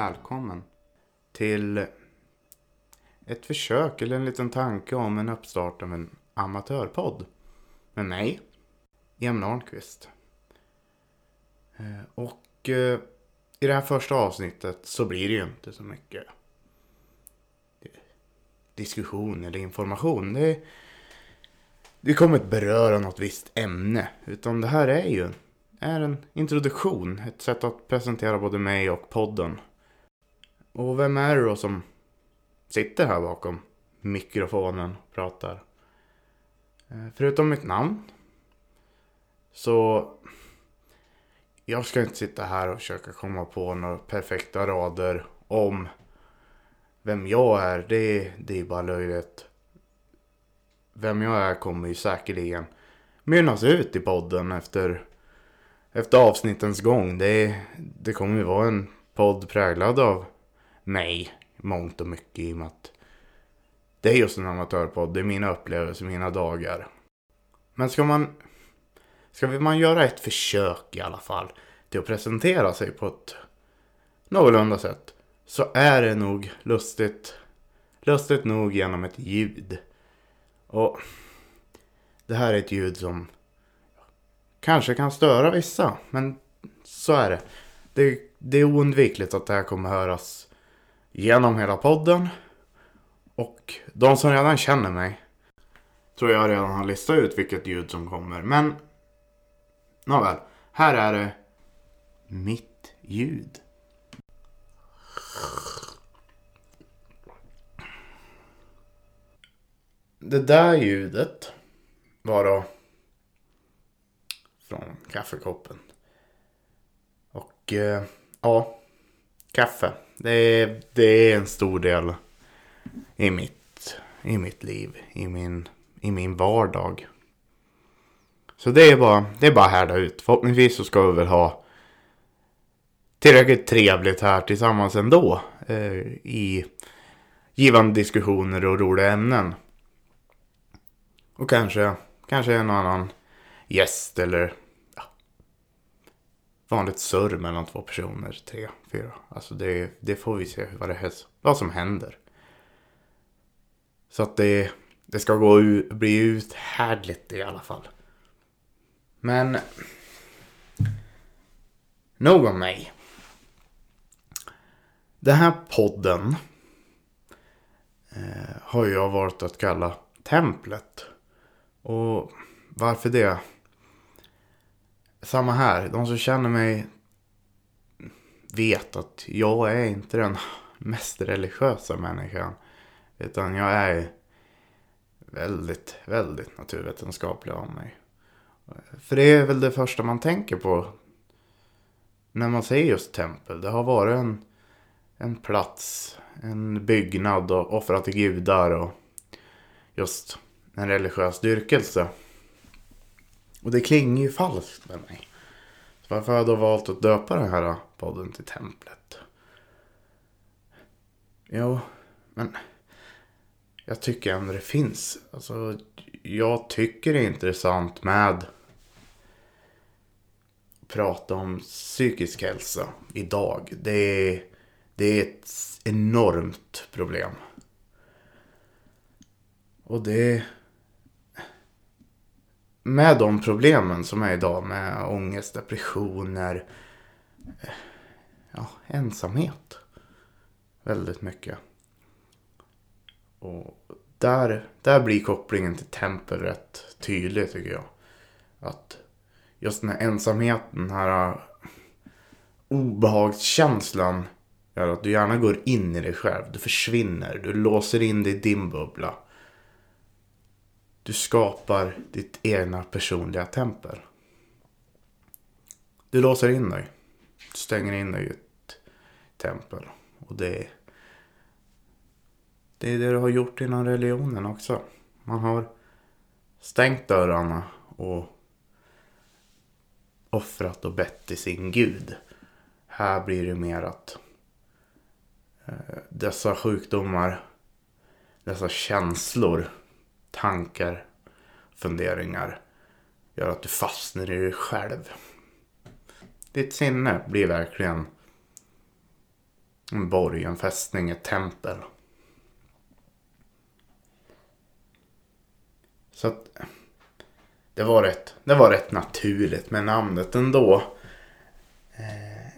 välkommen till ett försök eller en liten tanke om en uppstart av en amatörpodd. Med mig, Emil Arnqvist. Eh, och eh, i det här första avsnittet så blir det ju inte så mycket diskussion eller information. Det, det kommer inte beröra något visst ämne. Utan det här är ju är en introduktion. Ett sätt att presentera både mig och podden. Och vem är det då som sitter här bakom mikrofonen och pratar? Eh, förutom mitt namn. Så jag ska inte sitta här och försöka komma på några perfekta rader om vem jag är. Det, det är bara löjligt. Vem jag är kommer ju säkerligen mynnas ut i podden efter, efter avsnittens gång. Det, det kommer ju vara en podd präglad av mig mångt och mycket i och med att det är just en amatörpodd. Det är mina upplevelser, mina dagar. Men ska man, ska man göra ett försök i alla fall till att presentera sig på ett någorlunda sätt så är det nog lustigt, lustigt nog genom ett ljud. Och det här är ett ljud som kanske kan störa vissa, men så är det. Det, det är oundvikligt att det här kommer höras genom hela podden. Och de som redan känner mig tror jag redan har listat ut vilket ljud som kommer. Men nåväl, här är det mitt ljud. Det där ljudet var då från kaffekoppen. Och eh, ja, kaffe. Det är, det är en stor del i mitt, i mitt liv, i min, i min vardag. Så det är bara, det är bara att härda ut. Förhoppningsvis så ska vi väl ha tillräckligt trevligt här tillsammans ändå. Eh, I givande diskussioner och roliga ämnen. Och kanske, kanske en annan gäst eller vanligt surr mellan två personer, tre, fyra. Alltså det, det får vi se vad, det, är- vad som händer. Så att det, det ska gå u- bli uthärdligt i alla fall. Men nog om mig. Den här podden eh, har jag valt att kalla Templet. Och varför det? Samma här. De som känner mig vet att jag är inte den mest religiösa människan. Utan jag är väldigt, väldigt naturvetenskaplig av mig. För det är väl det första man tänker på när man säger just tempel. Det har varit en, en plats, en byggnad och offrat till gudar och just en religiös dyrkelse. Och det klingar ju falskt med mig. Så varför har jag då valt att döpa den här podden till Templet? Jo, men jag tycker ändå det finns. Alltså, jag tycker det är intressant med att prata om psykisk hälsa idag. Det är, det är ett enormt problem. Och det... Med de problemen som är idag med ångest, depressioner, eh, ja, ensamhet. Väldigt mycket. Och där, där blir kopplingen till tempel rätt tydlig tycker jag. Att just den här ensamheten, den här eh, obehagskänslan gör att du gärna går in i dig själv. Du försvinner, du låser in dig i din bubbla. Du skapar ditt egna personliga tempel. Du låser in dig. Du stänger in dig i ett tempel. Och det är det är det du har gjort inom religionen också. Man har stängt dörrarna och offrat och bett till sin gud. Här blir det mer att eh, dessa sjukdomar, dessa känslor, tankar, funderingar gör att du fastnar i dig själv. Ditt sinne blir verkligen En borg, en fästning, ett tempel. Så att det var rätt, det var rätt naturligt med namnet ändå. Eh,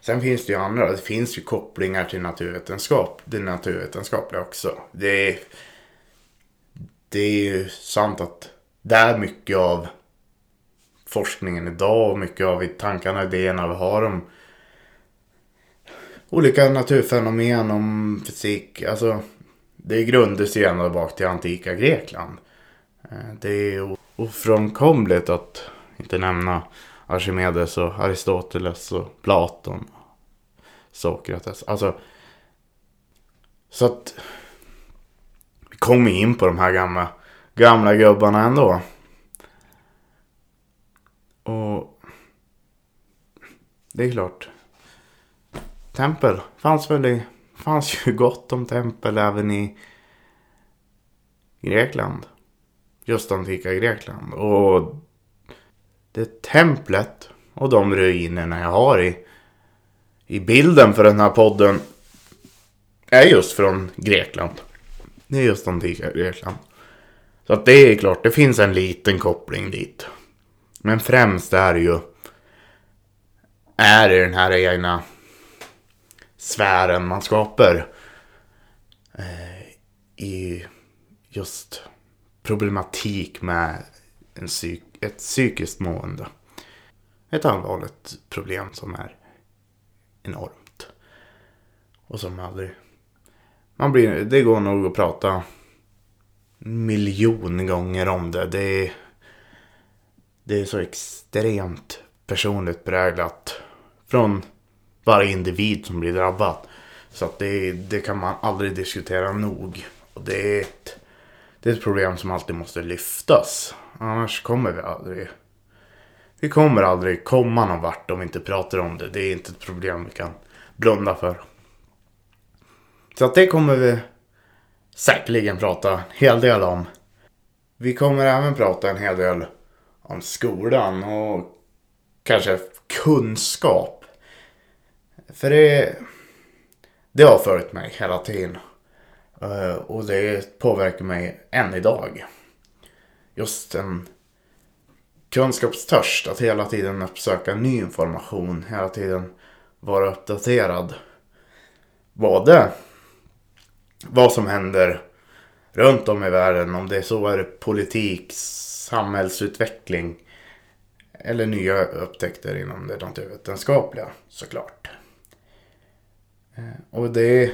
sen finns det ju andra, det finns ju kopplingar till naturvetenskap, det naturvetenskapliga också. Det är, det är ju sant att det är mycket av forskningen idag och mycket av tankarna och idéerna vi har om olika naturfenomen, om fysik. Alltså, det grundas ju ända bak till antika Grekland. Eh, det är ofrånkomligt att inte nämna Archimedes och Aristoteles och Platon. Sokrates. Alltså. Så att. Vi kommer in på de här gamla, gamla gubbarna ändå. Och. Det är klart. Tempel fanns väl i. Fanns ju gott om tempel även i Grekland just antika Grekland. Och det templet och de ruinerna jag har i, i bilden för den här podden är just från Grekland. Det är just antika Grekland. Så att det är klart, det finns en liten koppling dit. Men främst är det ju är det den här egna sfären man skapar eh, i just problematik med en psyk ett psykiskt mående. Ett allvarligt problem som är enormt. Och som aldrig... Man blir, det går nog att prata miljon gånger om det. Det är, det är så extremt personligt präglat från varje individ som blir drabbad. Så att det, det kan man aldrig diskutera nog. Och det är ett det är ett problem som alltid måste lyftas. Annars kommer vi aldrig... Vi kommer aldrig komma någon vart om vi inte pratar om det. Det är inte ett problem vi kan blunda för. Så att det kommer vi säkerligen prata en hel del om. Vi kommer även prata en hel del om skolan och kanske kunskap. För det, det har följt mig hela tiden. Eh, och det påverkar mig än idag. Just en kunskapstörst, att hela tiden uppsöka ny information, hela tiden vara uppdaterad. Både vad som händer runt om i världen, om det så är politik, samhällsutveckling eller nya upptäckter inom det naturvetenskapliga såklart. Eh, och det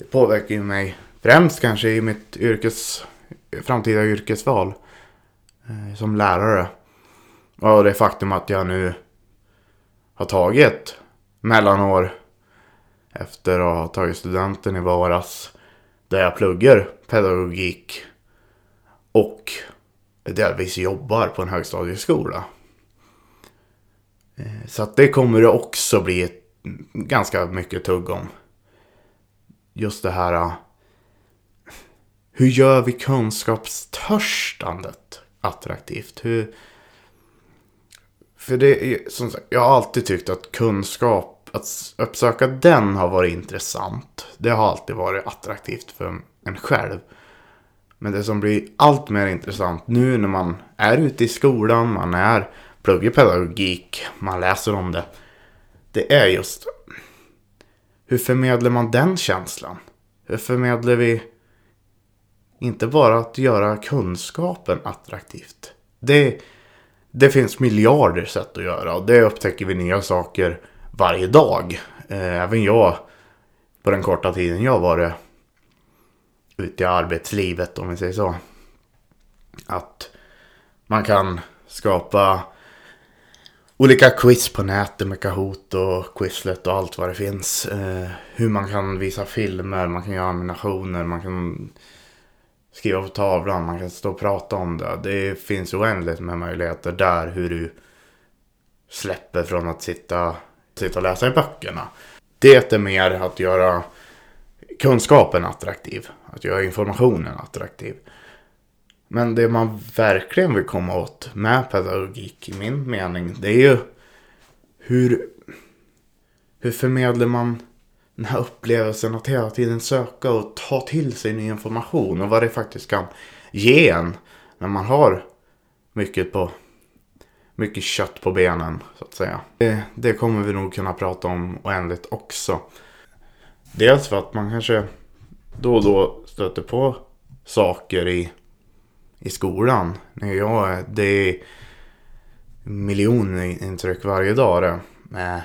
det påverkar ju mig främst kanske i mitt yrkes, framtida yrkesval eh, som lärare. Och det faktum att jag nu har tagit mellanår efter att ha tagit studenten i våras där jag pluggar pedagogik och delvis jobbar på en högstadieskola. Eh, så att det kommer det också bli ett, ganska mycket tugg om just det här. Eh, hur gör vi kunskapstörstandet attraktivt? Hur, för det är som sagt, jag har alltid tyckt att kunskap, att uppsöka den har varit intressant. Det har alltid varit attraktivt för en själv. Men det som blir allt mer intressant nu när man är ute i skolan, man är pluggar pedagogik, man läser om det. Det är just hur förmedlar man den känslan? Hur förmedlar vi inte bara att göra kunskapen attraktivt? Det, det finns miljarder sätt att göra och det upptäcker vi nya saker varje dag. Eh, även jag, på den korta tiden jag varit ute i arbetslivet om vi säger så. Att man kan skapa olika quiz på nätet med Kahoot och Quizlet och allt vad det finns. Eh, hur man kan visa filmer, man kan göra animationer, man kan skriva på tavlan, man kan stå och prata om det. Det finns oändligt med möjligheter där hur du släpper från att sitta, sitta och läsa i böckerna. Det är mer att göra kunskapen attraktiv, att göra informationen attraktiv. Men det man verkligen vill komma åt med pedagogik i min mening det är ju hur, hur förmedlar man den här upplevelsen att hela tiden söka och ta till sig ny information och vad det faktiskt kan ge en när man har mycket på mycket kött på benen så att säga. Det, det kommer vi nog kunna prata om oändligt också. Dels för att man kanske då och då stöter på saker i, i skolan. När jag, det är miljoner intryck varje dag det, med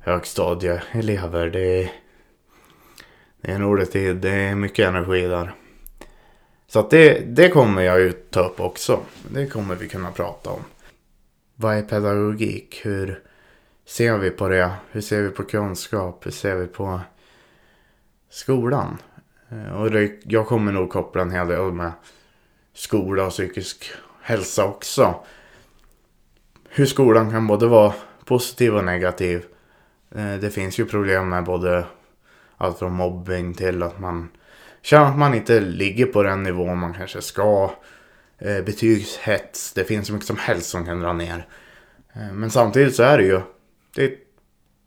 högstadieelever. Det är, det är en rolig tid, det är mycket energi där. Så att det, det kommer jag ju ta upp också. Det kommer vi kunna prata om. Vad är pedagogik? Hur ser vi på det? Hur ser vi på kunskap? Hur ser vi på skolan? Eh, och det, jag kommer nog koppla en hel del med skola och psykisk hälsa också. Hur skolan kan både vara positiv och negativ. Eh, det finns ju problem med både allt från mobbing till att man känner att man inte ligger på den nivå man kanske ska. Eh, betygshets, det finns så mycket som helst som kan dra ner. Eh, men samtidigt så är det ju det är ett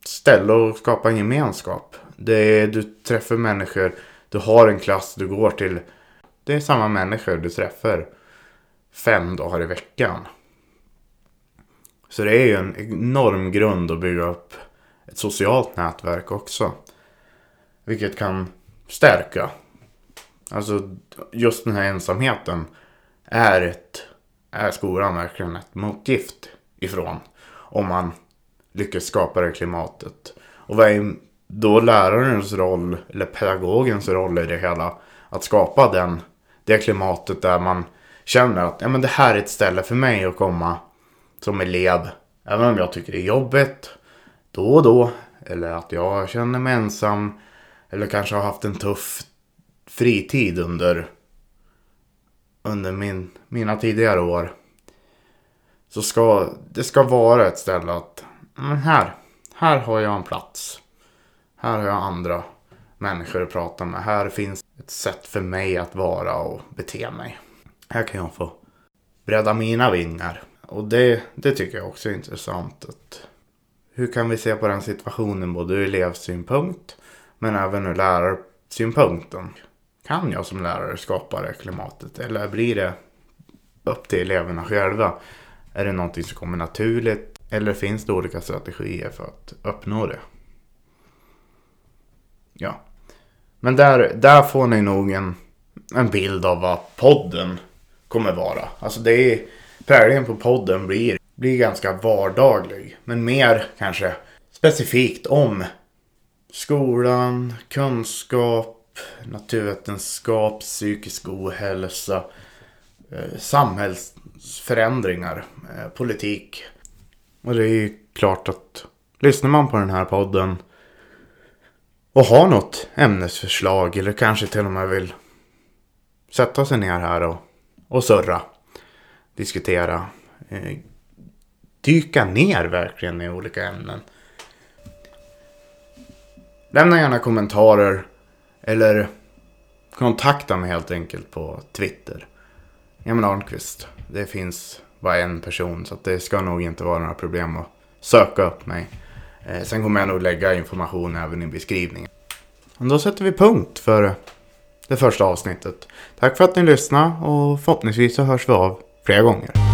ställe att skapa en gemenskap. Det är, du träffar människor du har en klass du går till. Det är samma människor du träffar fem dagar i veckan. Så det är ju en enorm grund att bygga upp ett socialt nätverk också. Vilket kan stärka. Alltså just den här ensamheten är, ett, är skolan verkligen ett motgift ifrån. Om man lyckas skapa det klimatet. Och vad är då lärarens roll, eller pedagogens roll i det hela, att skapa den, det klimatet där man känner att ja, men det här är ett ställe för mig att komma som elev. Även om jag tycker det är jobbigt då och då. Eller att jag känner mig ensam. Eller kanske har haft en tuff fritid under, under min, mina tidigare år. Så ska det ska vara ett ställe att men här, här har jag en plats. Här har jag andra människor att prata med. Här finns ett sätt för mig att vara och bete mig. Här kan jag få bredda mina vingar. Och det, det tycker jag också är intressant. Att hur kan vi se på den situationen både ur elevsynpunkt men även ur lärarsynpunkten? Kan jag som lärare skapa det klimatet eller blir det upp till eleverna själva? Är det någonting som kommer naturligt eller finns det olika strategier för att uppnå det? Ja. Men där, där får ni nog en, en bild av vad podden kommer vara. Alltså det är, präglingen på podden blir, blir ganska vardaglig. Men mer kanske specifikt om skolan, kunskap, naturvetenskap, psykisk ohälsa, eh, samhällsförändringar, eh, politik. Och det är ju klart att lyssnar man på den här podden och har något ämnesförslag eller kanske till och med vill sätta sig ner här och, och surra, diskutera, eh, dyka ner verkligen i olika ämnen. Lämna gärna kommentarer eller kontakta mig helt enkelt på Twitter. Emil Arnqvist. Det finns bara en person så det ska nog inte vara några problem att söka upp mig. Eh, sen kommer jag nog lägga information även i beskrivningen. Och då sätter vi punkt för det första avsnittet. Tack för att ni lyssnade och förhoppningsvis så hörs vi av flera gånger.